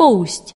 Пусть.